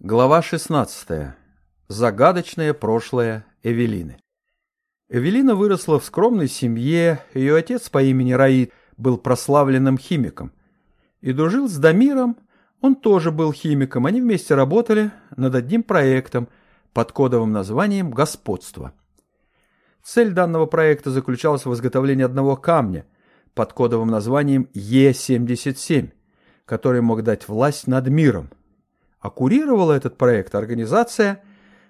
Глава 16. Загадочное прошлое Эвелины. Эвелина выросла в скромной семье, ее отец по имени Раид был прославленным химиком. И дружил с Дамиром, он тоже был химиком, они вместе работали над одним проектом под кодовым названием «Господство». Цель данного проекта заключалась в изготовлении одного камня под кодовым названием Е-77, который мог дать власть над миром – а курировала этот проект организация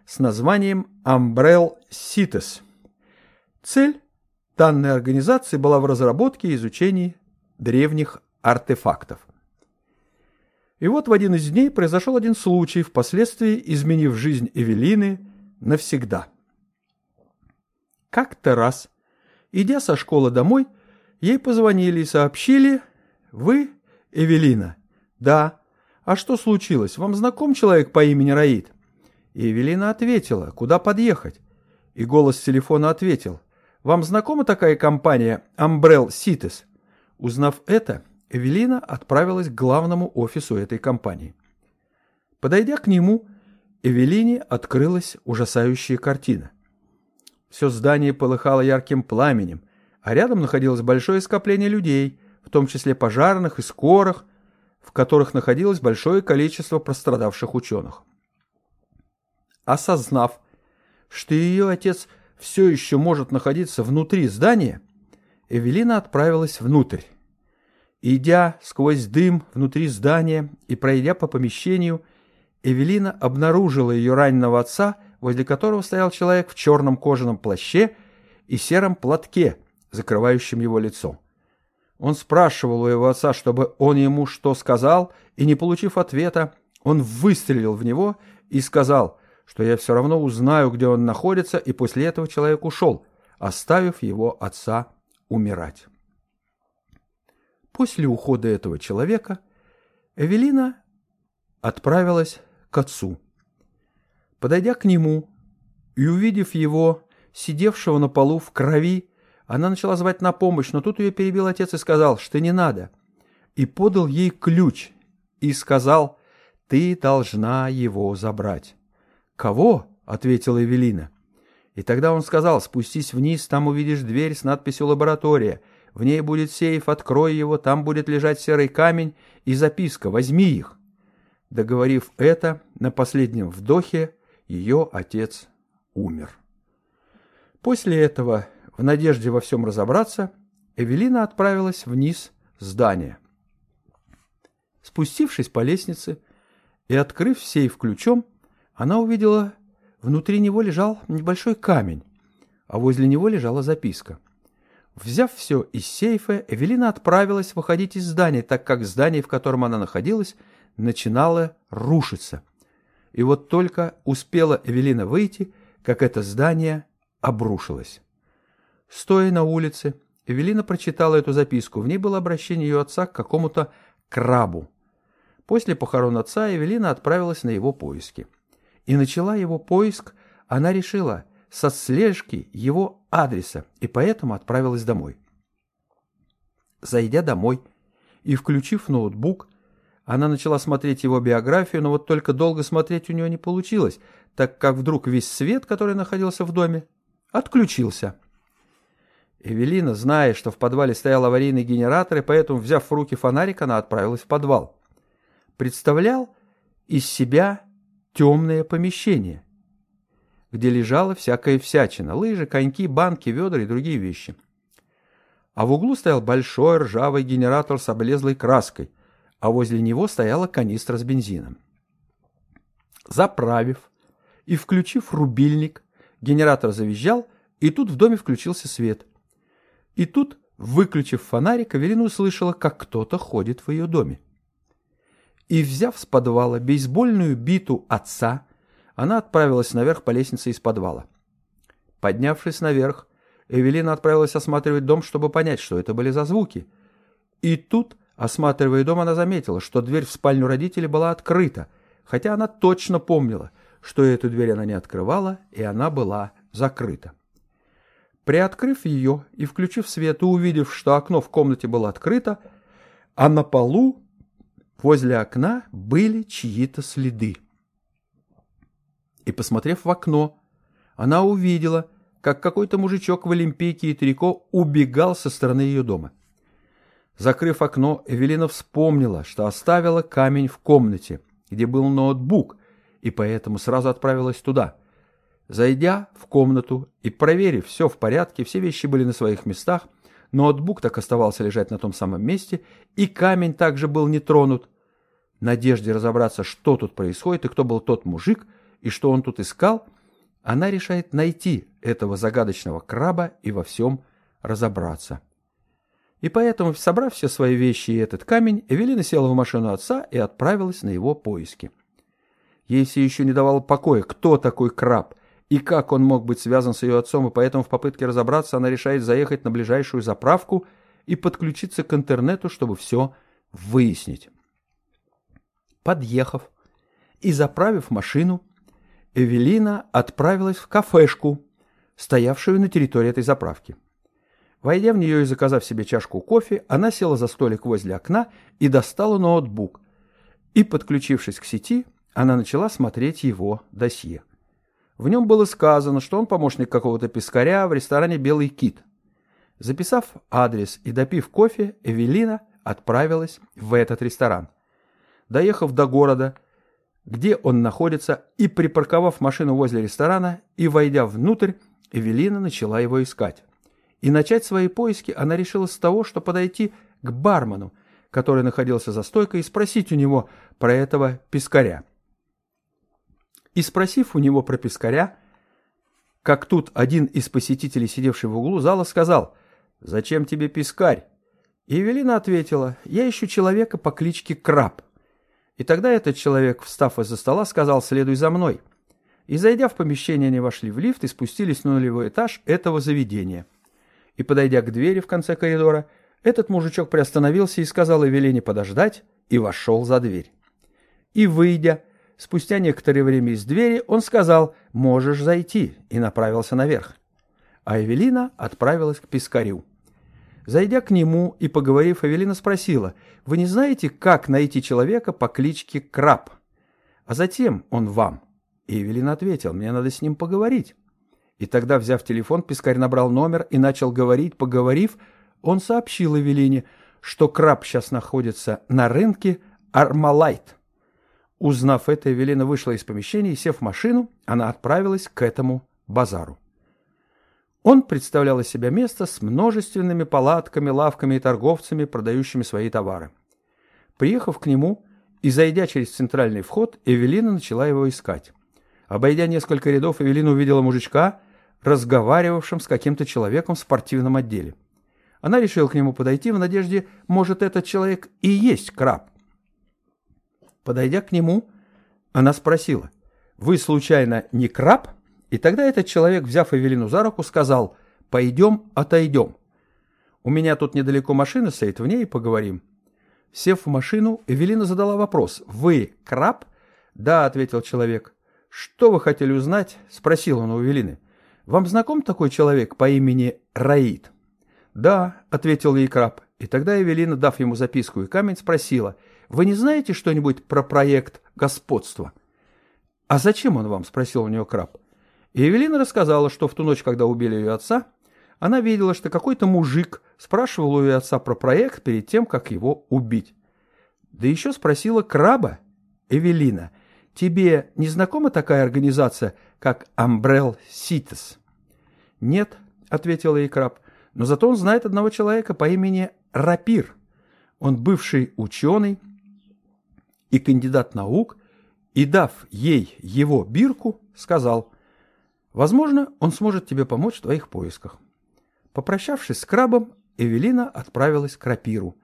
с названием Umbrell CITES. Цель данной организации была в разработке и изучении древних артефактов. И вот в один из дней произошел один случай, впоследствии изменив жизнь Эвелины навсегда. Как-то раз, идя со школы домой, ей позвонили и сообщили «Вы, Эвелина?» «Да». «А что случилось? Вам знаком человек по имени Раид?» И Эвелина ответила, «Куда подъехать?» И голос телефона ответил, «Вам знакома такая компания Umbrell Cities?» Узнав это, Эвелина отправилась к главному офису этой компании. Подойдя к нему, Эвелине открылась ужасающая картина. Все здание полыхало ярким пламенем, а рядом находилось большое скопление людей, в том числе пожарных и скорых, в которых находилось большое количество пострадавших ученых. Осознав, что ее отец все еще может находиться внутри здания, Эвелина отправилась внутрь. Идя сквозь дым внутри здания и пройдя по помещению, Эвелина обнаружила ее раненого отца, возле которого стоял человек в черном кожаном плаще и сером платке, закрывающем его лицо. Он спрашивал у его отца, чтобы он ему что сказал, и, не получив ответа, он выстрелил в него и сказал, что я все равно узнаю, где он находится, и после этого человек ушел, оставив его отца умирать. После ухода этого человека Эвелина отправилась к отцу. Подойдя к нему и увидев его, сидевшего на полу в крови, она начала звать на помощь, но тут ее перебил отец и сказал, что не надо. И подал ей ключ и сказал, ты должна его забрать. «Кого?» — ответила Эвелина. И тогда он сказал, спустись вниз, там увидишь дверь с надписью «Лаборатория». В ней будет сейф, открой его, там будет лежать серый камень и записка «Возьми их». Договорив это, на последнем вдохе ее отец умер. После этого в надежде во всем разобраться, Эвелина отправилась вниз здания. Спустившись по лестнице и открыв сейф ключом, она увидела, внутри него лежал небольшой камень, а возле него лежала записка. Взяв все из сейфа, Эвелина отправилась выходить из здания, так как здание, в котором она находилась, начинало рушиться. И вот только успела Эвелина выйти, как это здание обрушилось. Стоя на улице, Эвелина прочитала эту записку. В ней было обращение ее отца к какому-то крабу. После похорон отца Эвелина отправилась на его поиски. И начала его поиск, она решила, со слежки его адреса, и поэтому отправилась домой. Зайдя домой и включив ноутбук, она начала смотреть его биографию, но вот только долго смотреть у нее не получилось, так как вдруг весь свет, который находился в доме, отключился. Эвелина, зная, что в подвале стоял аварийный генератор, и поэтому, взяв в руки фонарик, она отправилась в подвал. Представлял из себя темное помещение, где лежала всякая всячина, лыжи, коньки, банки, ведра и другие вещи. А в углу стоял большой ржавый генератор с облезлой краской, а возле него стояла канистра с бензином. Заправив и включив рубильник, генератор завизжал, и тут в доме включился свет – и тут, выключив фонарик, Эвелина услышала, как кто-то ходит в ее доме. И, взяв с подвала бейсбольную биту отца, она отправилась наверх по лестнице из подвала. Поднявшись наверх, Эвелина отправилась осматривать дом, чтобы понять, что это были за звуки. И тут, осматривая дом, она заметила, что дверь в спальню родителей была открыта, хотя она точно помнила, что эту дверь она не открывала, и она была закрыта. Приоткрыв ее и включив свет и увидев, что окно в комнате было открыто, а на полу возле окна были чьи-то следы. и, посмотрев в окно, она увидела, как какой-то мужичок в олимпийке и трико убегал со стороны ее дома. Закрыв окно, Эвелина вспомнила, что оставила камень в комнате, где был ноутбук, и поэтому сразу отправилась туда. Зайдя в комнату и проверив, все в порядке, все вещи были на своих местах, ноутбук так оставался лежать на том самом месте, и камень также был не тронут. В надежде разобраться, что тут происходит и кто был тот мужик, и что он тут искал, она решает найти этого загадочного краба и во всем разобраться. И поэтому, собрав все свои вещи и этот камень, Эвелина села в машину отца и отправилась на его поиски. Ей все еще не давало покоя, кто такой краб и как он мог быть связан с ее отцом, и поэтому в попытке разобраться она решает заехать на ближайшую заправку и подключиться к интернету, чтобы все выяснить. Подъехав и заправив машину, Эвелина отправилась в кафешку, стоявшую на территории этой заправки. Войдя в нее и заказав себе чашку кофе, она села за столик возле окна и достала ноутбук. И, подключившись к сети, она начала смотреть его досье. В нем было сказано, что он помощник какого-то пескаря в ресторане «Белый кит». Записав адрес и допив кофе, Эвелина отправилась в этот ресторан. Доехав до города, где он находится, и припарковав машину возле ресторана, и войдя внутрь, Эвелина начала его искать. И начать свои поиски она решила с того, что подойти к бармену, который находился за стойкой, и спросить у него про этого пескаря. И спросив у него про пескаря, как тут один из посетителей, сидевший в углу зала, сказал «Зачем тебе пескарь?» И Евелина ответила «Я ищу человека по кличке Краб». И тогда этот человек, встав из-за стола, сказал «Следуй за мной». И зайдя в помещение, они вошли в лифт и спустились на нулевой этаж этого заведения. И подойдя к двери в конце коридора, этот мужичок приостановился и сказал Эвелине подождать, и вошел за дверь. И, выйдя, Спустя некоторое время из двери он сказал «Можешь зайти» и направился наверх. А Эвелина отправилась к пескарю. Зайдя к нему и поговорив, Эвелина спросила «Вы не знаете, как найти человека по кличке Краб?» «А затем он вам». И Эвелина ответил «Мне надо с ним поговорить». И тогда, взяв телефон, пескарь набрал номер и начал говорить. Поговорив, он сообщил Эвелине, что краб сейчас находится на рынке Армалайт. Узнав это, Эвелина вышла из помещения и, сев в машину, она отправилась к этому базару. Он представлял из себя место с множественными палатками, лавками и торговцами, продающими свои товары. Приехав к нему и зайдя через центральный вход, Эвелина начала его искать. Обойдя несколько рядов, Эвелина увидела мужичка, разговаривавшим с каким-то человеком в спортивном отделе. Она решила к нему подойти в надежде, может, этот человек и есть краб. Подойдя к нему, она спросила, «Вы, случайно, не краб?» И тогда этот человек, взяв Эвелину за руку, сказал, «Пойдем, отойдем. У меня тут недалеко машина стоит, в ней поговорим». Сев в машину, Эвелина задала вопрос, «Вы краб?» «Да», — ответил человек. «Что вы хотели узнать?» — спросил он у Эвелины. «Вам знаком такой человек по имени Раид?» «Да», — ответил ей краб. И тогда Эвелина, дав ему записку и камень, спросила, «Вы не знаете что-нибудь про проект господства?» «А зачем он вам?» – спросил у нее краб. И Эвелина рассказала, что в ту ночь, когда убили ее отца, она видела, что какой-то мужик спрашивал у ее отца про проект перед тем, как его убить. Да еще спросила краба, Эвелина, «Тебе не знакома такая организация, как Umbrell Cities?» «Нет», — ответила ей краб, «но зато он знает одного человека по имени Рапир. Он бывший ученый, и кандидат наук, и дав ей его бирку, сказал, «Возможно, он сможет тебе помочь в твоих поисках». Попрощавшись с крабом, Эвелина отправилась к Рапиру,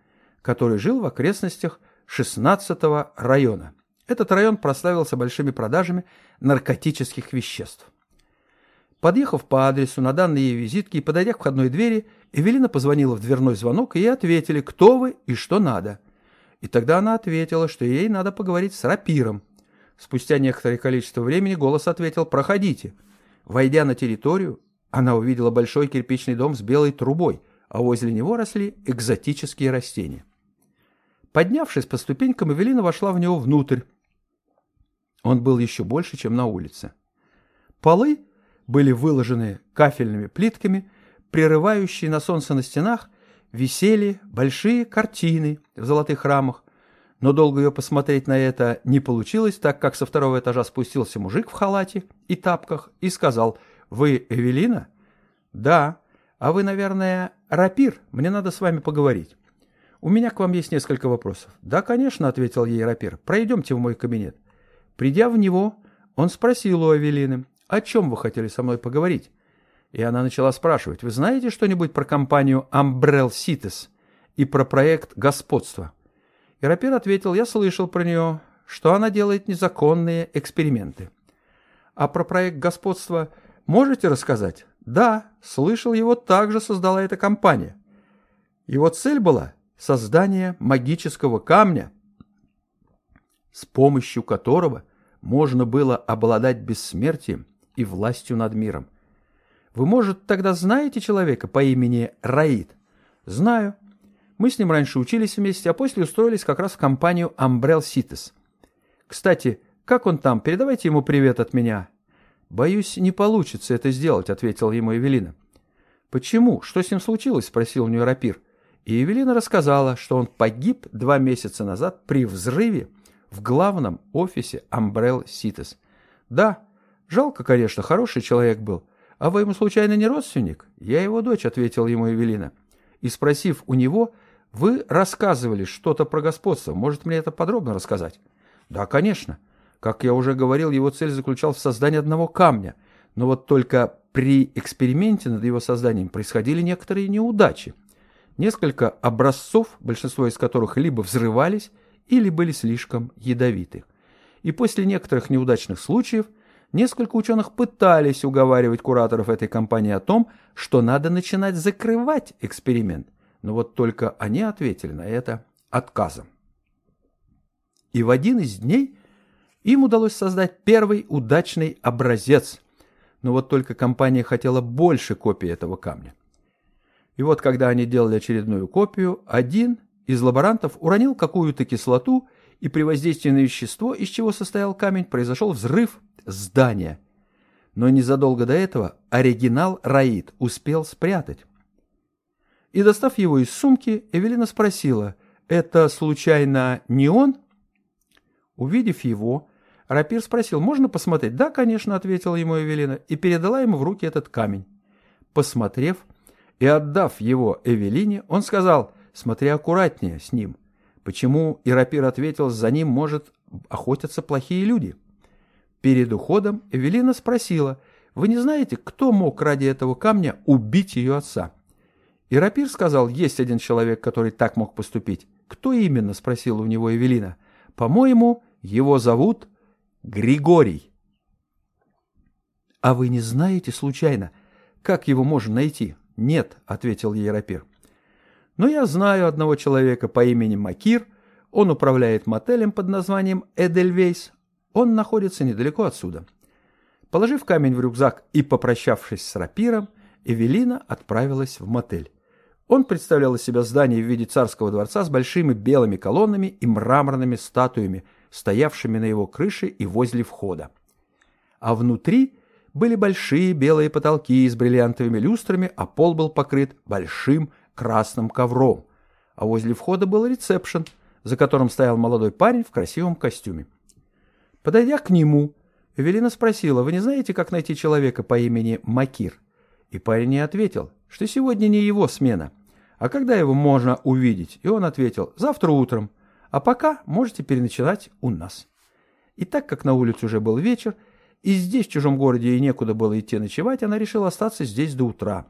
который жил в окрестностях 16-го района. Этот район прославился большими продажами наркотических веществ. Подъехав по адресу на данной ей визитке и подойдя к входной двери, Эвелина позвонила в дверной звонок, и ей ответили, кто вы и что надо. И тогда она ответила, что ей надо поговорить с рапиром. Спустя некоторое количество времени голос ответил «Проходите». Войдя на территорию, она увидела большой кирпичный дом с белой трубой, а возле него росли экзотические растения. Поднявшись по ступенькам, Эвелина вошла в него внутрь. Он был еще больше, чем на улице. Полы были выложены кафельными плитками, прерывающие на солнце на стенах висели большие картины в золотых рамах, но долго ее посмотреть на это не получилось, так как со второго этажа спустился мужик в халате и тапках и сказал «Вы Эвелина?» «Да. А вы, наверное, рапир? Мне надо с вами поговорить». «У меня к вам есть несколько вопросов». «Да, конечно», — ответил ей рапир. «Пройдемте в мой кабинет». Придя в него, он спросил у Авелины, «О чем вы хотели со мной поговорить?» И она начала спрашивать, «Вы знаете что-нибудь про компанию Umbrell Cities и про проект господства?» И рапир ответил, «Я слышал про нее, что она делает незаконные эксперименты». «А про проект господства можете рассказать?» «Да, слышал, его также создала эта компания». Его цель была создание магического камня, с помощью которого можно было обладать бессмертием и властью над миром. Вы, может, тогда знаете человека по имени Раид? Знаю. Мы с ним раньше учились вместе, а после устроились как раз в компанию Umbrell Cities. Кстати, как он там? Передавайте ему привет от меня. Боюсь, не получится это сделать, ответила ему Эвелина. Почему? Что с ним случилось? спросил у нее рапир. И Эвелина рассказала, что он погиб два месяца назад при взрыве в главном офисе Umbrell Cities. Да, жалко, конечно, хороший человек был. А вы ему случайно не родственник? Я его дочь, ответила ему Эвелина. И спросив у него, вы рассказывали что-то про господство. Может мне это подробно рассказать? Да, конечно. Как я уже говорил, его цель заключалась в создании одного камня. Но вот только при эксперименте над его созданием происходили некоторые неудачи. Несколько образцов, большинство из которых либо взрывались, или были слишком ядовиты. И после некоторых неудачных случаев несколько ученых пытались уговаривать кураторов этой компании о том, что надо начинать закрывать эксперимент. Но вот только они ответили на это отказом. И в один из дней им удалось создать первый удачный образец. Но вот только компания хотела больше копий этого камня. И вот когда они делали очередную копию, один из лаборантов уронил какую-то кислоту, и при воздействии на вещество, из чего состоял камень, произошел взрыв здания. Но незадолго до этого оригинал Раид успел спрятать. И достав его из сумки, Эвелина спросила, «Это, случайно, не он?» Увидев его, Рапир спросил, «Можно посмотреть?» «Да, конечно», — ответила ему Эвелина, и передала ему в руки этот камень. Посмотрев, и отдав его Эвелине, он сказал, «Смотри аккуратнее с ним». Почему Ирапир ответил, «За ним может охотятся плохие люди». Перед уходом Эвелина спросила, «Вы не знаете, кто мог ради этого камня убить ее отца?» Ирапир сказал, «Есть один человек, который так мог поступить». «Кто именно?» – спросила у него Эвелина. «По-моему, его зовут Григорий». «А вы не знаете случайно, как его можно найти?» «Нет», — ответил ей рапир. «Но я знаю одного человека по имени Макир. Он управляет мотелем под названием Эдельвейс. Он находится недалеко отсюда». Положив камень в рюкзак и попрощавшись с рапиром, Эвелина отправилась в мотель. Он представлял из себя здание в виде царского дворца с большими белыми колоннами и мраморными статуями, стоявшими на его крыше и возле входа. А внутри были большие белые потолки с бриллиантовыми люстрами, а пол был покрыт большим красным ковром. А возле входа был ресепшн, за которым стоял молодой парень в красивом костюме. Подойдя к нему, Эвелина спросила, «Вы не знаете, как найти человека по имени Макир?» И парень не ответил, что сегодня не его смена. А когда его можно увидеть? И он ответил, «Завтра утром, а пока можете переночевать у нас». И так как на улице уже был вечер, и здесь, в чужом городе, и некуда было идти ночевать, она решила остаться здесь до утра.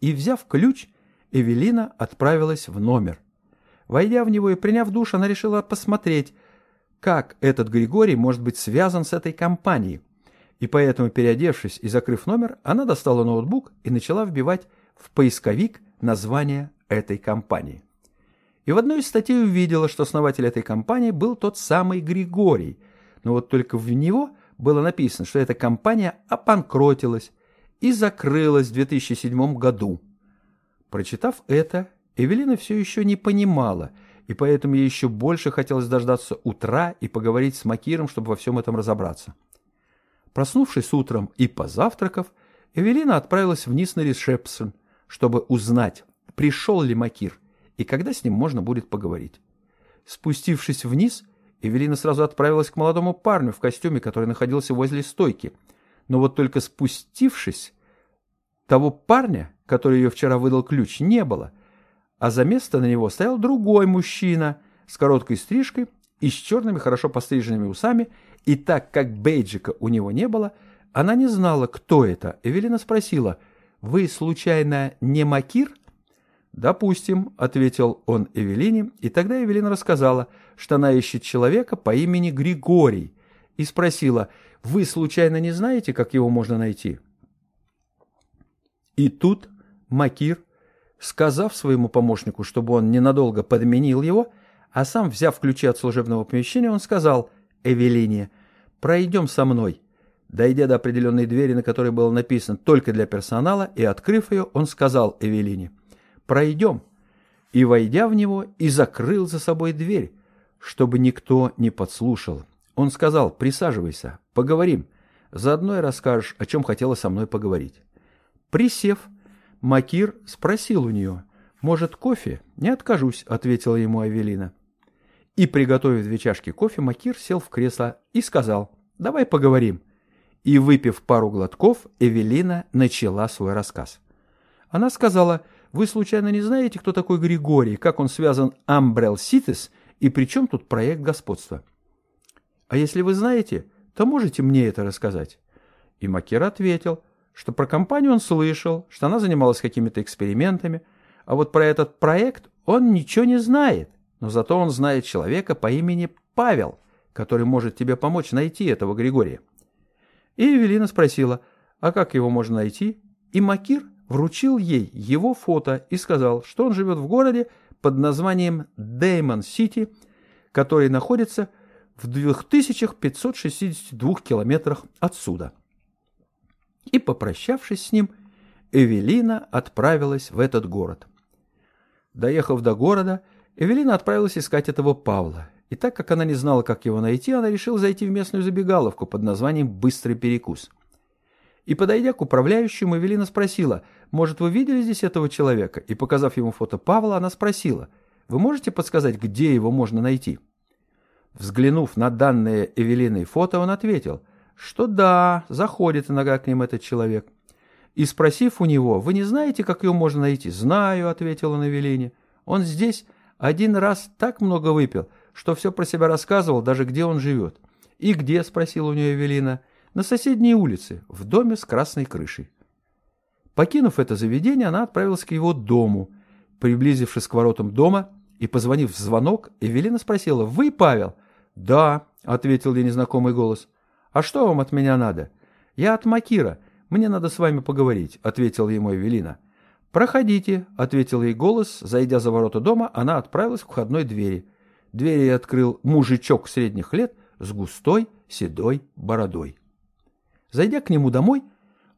И, взяв ключ, Эвелина отправилась в номер. Войдя в него и приняв душ, она решила посмотреть, как этот Григорий может быть связан с этой компанией. И поэтому, переодевшись и закрыв номер, она достала ноутбук и начала вбивать в поисковик название этой компании. И в одной из статей увидела, что основатель этой компании был тот самый Григорий, но вот только в него было написано, что эта компания опанкротилась и закрылась в 2007 году. Прочитав это, Эвелина все еще не понимала, и поэтому ей еще больше хотелось дождаться утра и поговорить с Макиром, чтобы во всем этом разобраться. Проснувшись утром и позавтракав, Эвелина отправилась вниз на ресепшн, чтобы узнать, пришел ли Макир и когда с ним можно будет поговорить. Спустившись вниз, Эвелина сразу отправилась к молодому парню в костюме, который находился возле стойки. Но вот только спустившись, того парня, который ее вчера выдал ключ, не было, а за место на него стоял другой мужчина с короткой стрижкой и с черными хорошо постриженными усами, и так как бейджика у него не было, она не знала, кто это. Эвелина спросила, «Вы, случайно, не Макир?» «Допустим», — ответил он Эвелине, и тогда Эвелина рассказала, что она ищет человека по имени Григорий, и спросила, «Вы, случайно, не знаете, как его можно найти?» И тут Макир, сказав своему помощнику, чтобы он ненадолго подменил его, а сам, взяв ключи от служебного помещения, он сказал Эвелине, «Пройдем со мной». Дойдя до определенной двери, на которой было написано «Только для персонала», и открыв ее, он сказал Эвелине, «Пройдем». И, войдя в него, и закрыл за собой дверь, чтобы никто не подслушал. Он сказал, «Присаживайся, поговорим. Заодно и расскажешь, о чем хотела со мной поговорить». Присев, Макир спросил у нее, «Может, кофе?» «Не откажусь», — ответила ему Авелина. И, приготовив две чашки кофе, Макир сел в кресло и сказал, «Давай поговорим». И, выпив пару глотков, Эвелина начала свой рассказ. Она сказала, «Вы случайно не знаете, кто такой Григорий, как он связан Амбрел Ситес и при чем тут проект господства?» «А если вы знаете, то можете мне это рассказать?» И Макир ответил, что про компанию он слышал, что она занималась какими-то экспериментами, а вот про этот проект он ничего не знает, но зато он знает человека по имени Павел, который может тебе помочь найти этого Григория. И Эвелина спросила, а как его можно найти? И Макир вручил ей его фото и сказал, что он живет в городе под названием Деймон-Сити, который находится в 2562 километрах отсюда и, попрощавшись с ним, Эвелина отправилась в этот город. Доехав до города, Эвелина отправилась искать этого Павла, и так как она не знала, как его найти, она решила зайти в местную забегаловку под названием «Быстрый перекус». И, подойдя к управляющему, Эвелина спросила, «Может, вы видели здесь этого человека?» И, показав ему фото Павла, она спросила, «Вы можете подсказать, где его можно найти?» Взглянув на данное Эвелиной фото, он ответил, что да, заходит иногда к ним этот человек. И спросив у него, «Вы не знаете, как его можно найти?» «Знаю», — ответила Навелине. «Он здесь один раз так много выпил, что все про себя рассказывал, даже где он живет». «И где?» — спросила у нее Эвелина. «На соседней улице, в доме с красной крышей». Покинув это заведение, она отправилась к его дому. Приблизившись к воротам дома и позвонив в звонок, Эвелина спросила, «Вы Павел?» «Да», — ответил ей незнакомый голос. «А что вам от меня надо?» «Я от Макира. Мне надо с вами поговорить», — ответила ему Эвелина. «Проходите», — ответил ей голос. Зайдя за ворота дома, она отправилась к входной двери. Дверь ей открыл мужичок средних лет с густой седой бородой. Зайдя к нему домой,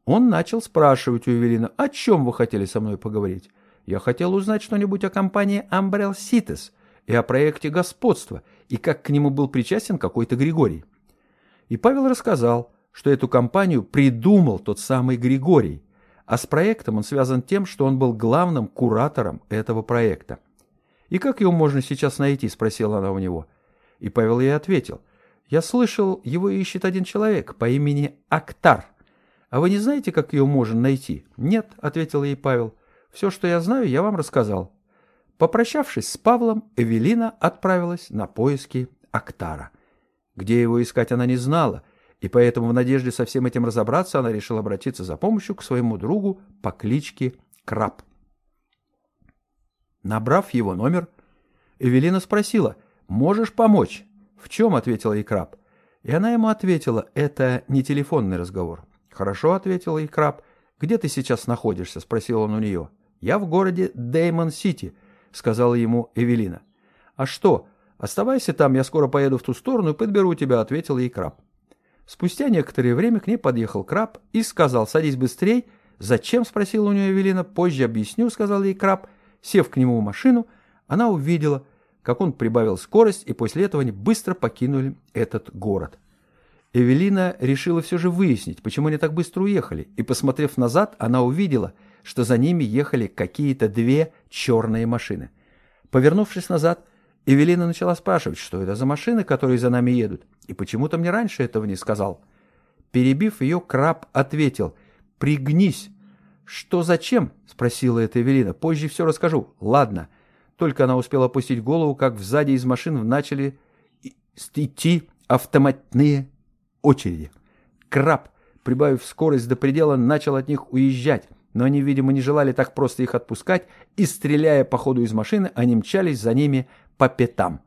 он начал спрашивать у Эвелина, о чем вы хотели со мной поговорить. Я хотел узнать что-нибудь о компании Umbrell Cities и о проекте господства, и как к нему был причастен какой-то Григорий. И Павел рассказал, что эту компанию придумал тот самый Григорий, а с проектом он связан тем, что он был главным куратором этого проекта. «И как его можно сейчас найти?» – спросила она у него. И Павел ей ответил. «Я слышал, его ищет один человек по имени Актар. А вы не знаете, как его можно найти?» «Нет», – ответил ей Павел. «Все, что я знаю, я вам рассказал». Попрощавшись с Павлом, Эвелина отправилась на поиски Актара. Где его искать она не знала, и поэтому в надежде со всем этим разобраться она решила обратиться за помощью к своему другу по кличке Краб. Набрав его номер, Эвелина спросила, «Можешь помочь?» «В чем?» — ответила ей Краб. И она ему ответила, «Это не телефонный разговор». «Хорошо», — ответила ей Краб. «Где ты сейчас находишься?» — спросил он у нее. «Я в городе Деймон-Сити», — сказала ему Эвелина. «А что, «Оставайся там, я скоро поеду в ту сторону и подберу тебя», — ответил ей краб. Спустя некоторое время к ней подъехал краб и сказал «Садись быстрей». «Зачем?» — спросила у нее Эвелина. «Позже объясню», — сказал ей краб. Сев к нему в машину, она увидела, как он прибавил скорость, и после этого они быстро покинули этот город. Эвелина решила все же выяснить, почему они так быстро уехали, и, посмотрев назад, она увидела, что за ними ехали какие-то две черные машины. Повернувшись назад, Эвелина начала спрашивать, что это за машины, которые за нами едут, и почему-то мне раньше этого не сказал. Перебив ее, краб ответил «Пригнись». «Что зачем?» — спросила эта Эвелина. «Позже все расскажу». «Ладно». Только она успела опустить голову, как сзади из машин начали идти автоматные очереди. Краб, прибавив скорость до предела, начал от них уезжать, но они, видимо, не желали так просто их отпускать, и, стреляя по ходу из машины, они мчались за ними по пятам.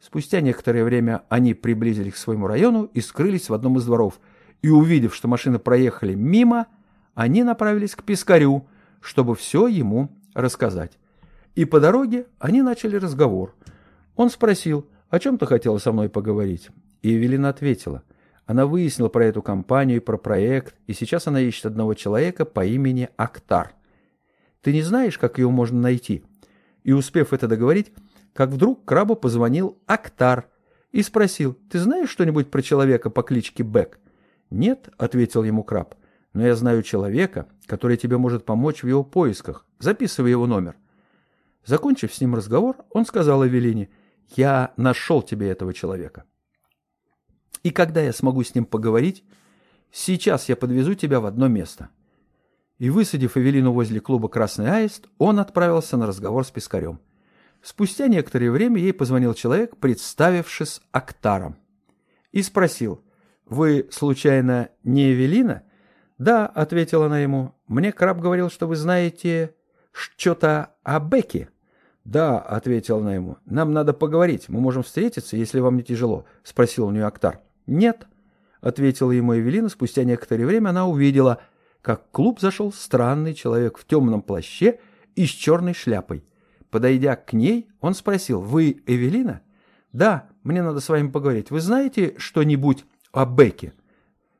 Спустя некоторое время они приблизились к своему району и скрылись в одном из дворов. И, увидев, что машины проехали мимо, они направились к пескарю, чтобы все ему рассказать. И по дороге они начали разговор. Он спросил, о чем ты хотела со мной поговорить? И Эвелина ответила – она выяснила про эту компанию и про проект, и сейчас она ищет одного человека по имени Актар. Ты не знаешь, как его можно найти? И успев это договорить, как вдруг крабу позвонил Актар и спросил, ты знаешь что-нибудь про человека по кличке Бэк? Нет, ответил ему краб, но я знаю человека, который тебе может помочь в его поисках. Записывай его номер. Закончив с ним разговор, он сказал Эвелине, я нашел тебе этого человека. И когда я смогу с ним поговорить, сейчас я подвезу тебя в одно место. И высадив Эвелину возле клуба «Красный аист», он отправился на разговор с Пискарем. Спустя некоторое время ей позвонил человек, представившись Актаром, и спросил, «Вы, случайно, не Эвелина?» «Да», — ответила она ему, — «мне Краб говорил, что вы знаете что-то о Бекке». «Да», — ответила она ему, — «нам надо поговорить, мы можем встретиться, если вам не тяжело», — спросил у нее Актар. «Нет», — ответила ему Эвелина. Спустя некоторое время она увидела, как в клуб зашел странный человек в темном плаще и с черной шляпой. Подойдя к ней, он спросил, «Вы Эвелина?» «Да, мне надо с вами поговорить. Вы знаете что-нибудь о Беке?»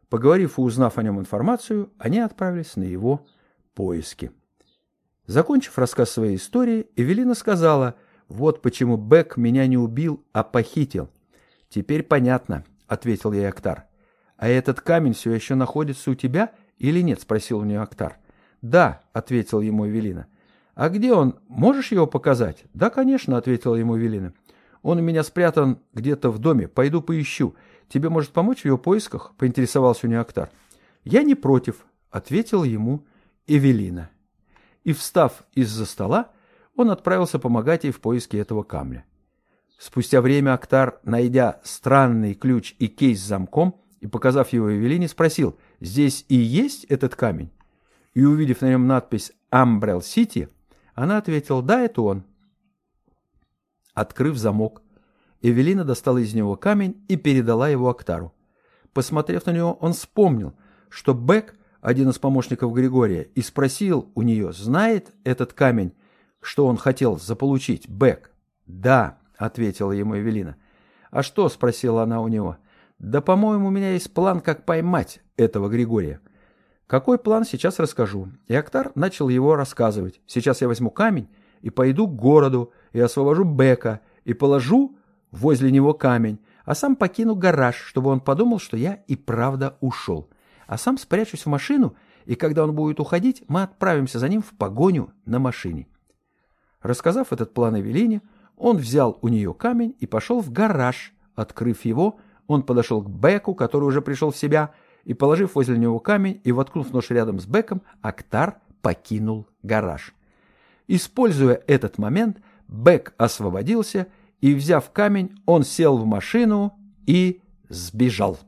Поговорив и узнав о нем информацию, они отправились на его поиски. Закончив рассказ своей истории, Эвелина сказала, «Вот почему Бек меня не убил, а похитил. Теперь понятно, — ответил ей Актар. «А этот камень все еще находится у тебя или нет?» — спросил у нее Актар. «Да», — ответил ему Эвелина. «А где он? Можешь его показать?» «Да, конечно», — ответила ему Эвелина. «Он у меня спрятан где-то в доме. Пойду поищу. Тебе может помочь в его поисках?» — поинтересовался у нее Актар. «Я не против», — ответила ему Эвелина. И, встав из-за стола, он отправился помогать ей в поиске этого камня. Спустя время Актар, найдя странный ключ и кейс с замком и показав его Эвелине, спросил, «Здесь и есть этот камень?» И увидев на нем надпись «Амбрелл Сити», она ответила, «Да, это он». Открыв замок, Эвелина достала из него камень и передала его Актару. Посмотрев на него, он вспомнил, что Бек, один из помощников Григория, и спросил у нее, знает этот камень, что он хотел заполучить, Бек. «Да», — ответила ему Эвелина. «А что?» — спросила она у него. «Да, по-моему, у меня есть план, как поймать этого Григория». «Какой план, сейчас расскажу». И Актар начал его рассказывать. «Сейчас я возьму камень и пойду к городу, и освобожу Бека, и положу возле него камень, а сам покину гараж, чтобы он подумал, что я и правда ушел. А сам спрячусь в машину, и когда он будет уходить, мы отправимся за ним в погоню на машине». Рассказав этот план Эвелине, он взял у нее камень и пошел в гараж. Открыв его, он подошел к Беку, который уже пришел в себя, и, положив возле него камень и воткнув нож рядом с Беком, Актар покинул гараж. Используя этот момент, Бек освободился, и, взяв камень, он сел в машину и сбежал.